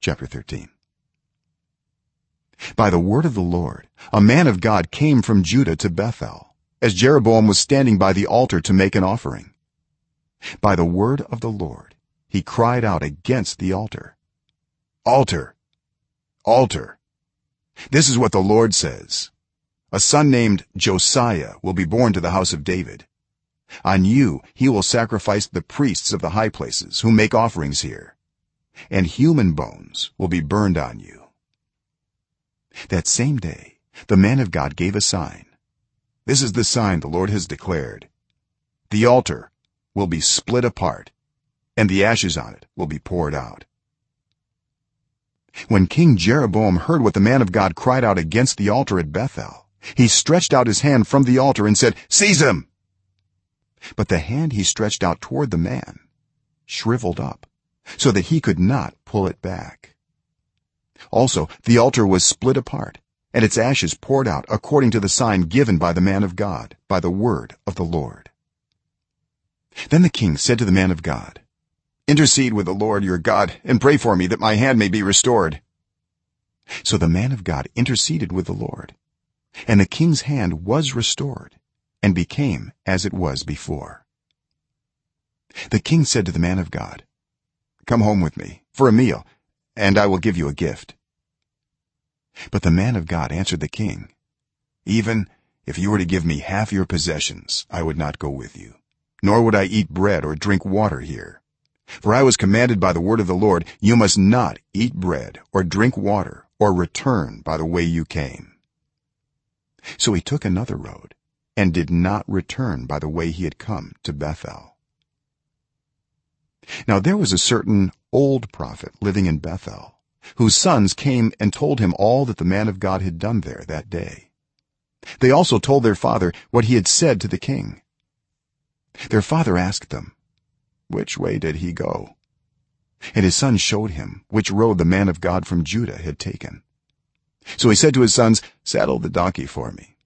chapter 13 by the word of the lord a man of god came from judah to bethel as jeroboam was standing by the altar to make an offering. By the word of the lord he cried out against the altar. Altar! Altar! This is what the lord says. A son named josiah will be born to the house of david. On you he will sacrifice the priests of the high places who make offerings here and human bones will be burned on you. That same day the man of god gave a sign. This is the sign the lord has declared. The altar will be split apart and the ashes on it will be poured out. When king jeroboam heard what the man of god cried out against the altar at bethel he stretched out his hand from the altar and said seize him! But the hand he stretched out toward the man shriveled up so that he could not pull it back. Also the altar was split apart and its ashes poured out according to the sign given by the man of god by the word of the lord. Then the king said to the man of god intercede with the lord your god and pray for me that my hand may be restored. So the man of god interceded with the lord and the king's hand was restored and became as it was before. The king said to the man of god come home with me for a meal and i will give you a gift. But the man of god answered the king even if you were to give me half your possessions i would not go with you nor would i eat bread or drink water here. For i was commanded by the word of the lord you must not eat bread or drink water or return by the way you came. So he took another road and did not return by the way he had come to bethel now there was a certain old prophet living in bethel whose sons came and told him all that the man of god had done there that day. They also told their father what he had said to the king. Their father asked them which way did he go? And his son showed him which road the man of god from judah had taken. So he said to his sons saddle the donkey for me.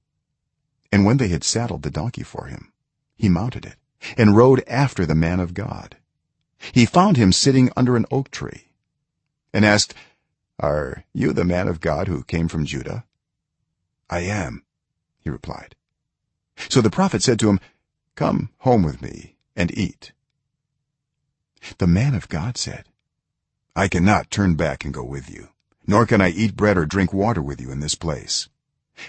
And when they had saddled the donkey for him he mounted it and rode after the man of god he found him sitting under an oak tree and asked are you the man of god who came from judah? I am he replied. So the prophet said to him come home with me and eat. The man of god said i cannot turn back and go with you nor can i eat bread or drink water with you in this place.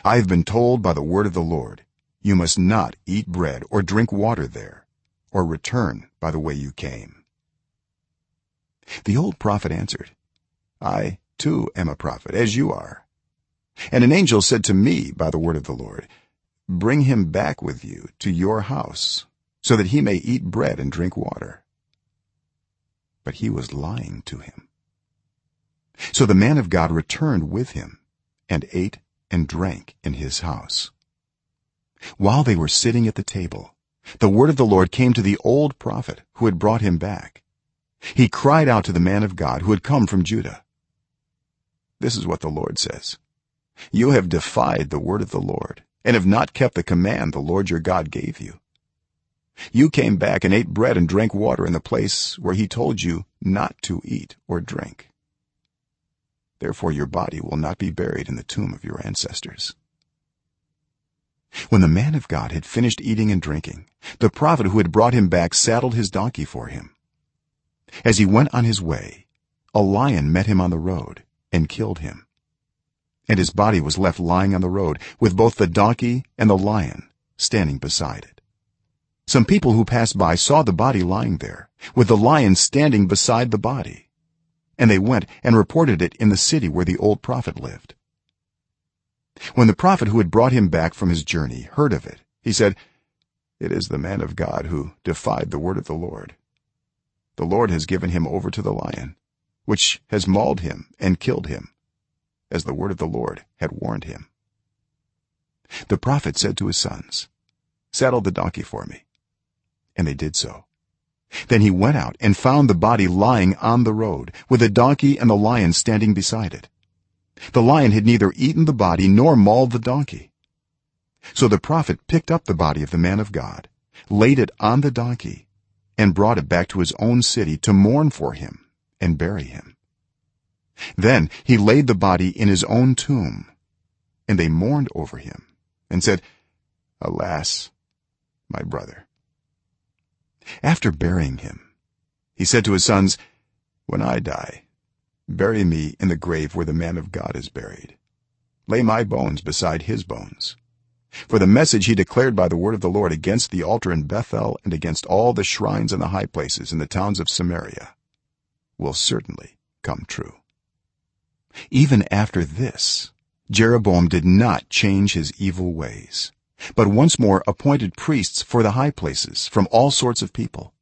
I have been told by the word of the lord you must not eat bread or drink water there or return by the way you came the old prophet answered i too am a prophet as you are. And an angel said to me by the word of the lord bring him back with you to your house so that he may eat bread and drink water. But he was lying to him. So the man of god returned with him and ate and drank in his house. While they were sitting at the table the word of the lord came to the old prophet who had brought him back he cried out to the man of god who had come from judah. This is what the lord says. You have defied the word of the lord and have not kept the command the lord your god gave you. You came back and ate bread and drank water in the place where he told you not to eat or drink. Therefore your body will not be buried in the tomb of your ancestors. When the man of god had finished eating and drinking the prophet who had brought him back saddled his donkey for him as he went on his way a lion met him on the road and killed him. And his body was left lying on the road with both the donkey and the lion standing beside it. Some people who passed by saw the body lying there with the lion standing beside the body. And they went and reported it in the city where the old prophet lived. When the prophet who had brought him back from his journey heard of it he said it is the man of god who defied the word of the lord the lord has given him over to the lion which has mauled him and killed him as the word of the lord had warned him. The prophet said to his sons saddle the donkey for me. And they did so. Then he went out and found the body lying on the road with the donkey and the lion standing beside it. The lion had neither eaten the body nor mauled the donkey. So the prophet picked up the body of the man of god laid it on the donkey and brought it back to his own city to mourn for him and bury him. Then he laid the body in his own tomb and they mourned over him and said alas my brother. After burying him he said to his sons when i die bury me in the grave where the man of god is buried. Lay my bones beside his bones for the message he declared by the word of the lord against the altar in bethel and against all the shrines and the high places in the towns of samaria will certainly come true. Even after this jeroboam did not change his evil ways but once more appointed priests for the high places from all sorts of people.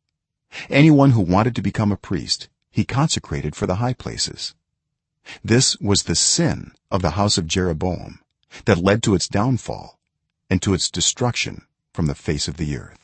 Anyone who wanted to become a priest he consecrated for the high places. This was the sin of the house of jeroboam that led to its downfall and to its destruction from the face of the earth